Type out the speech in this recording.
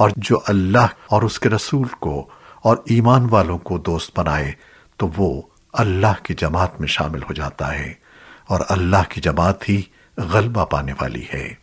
اور جو اللہ اور اس کے رسول کو اور ایمان والوں کو دوست بنائے، تو وہ اللہ کی جماعت میں شامل ہو جاتا ہے اور اللہ کی جماعت ہی غلبہ پانے والی ہے۔